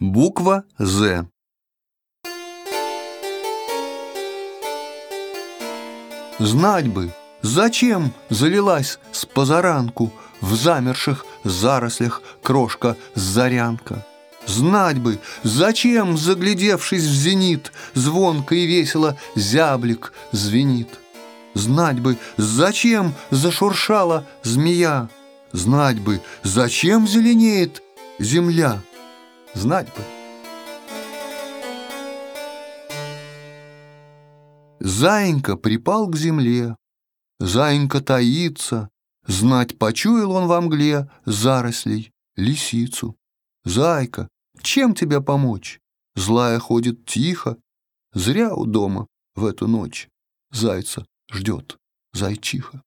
Буква «З». Знать бы, зачем залилась с позаранку В замерших зарослях крошка-зарянка. Знать бы, зачем, заглядевшись в зенит, Звонко и весело зяблик звенит. Знать бы, зачем зашуршала змея, Знать бы, зачем зеленеет земля, Знать бы. Заинька припал к земле, Заинька таится, Знать почуял он во мгле Зарослей лисицу. Зайка, чем тебе помочь? Злая ходит тихо, Зря у дома в эту ночь Зайца ждет зайчиха.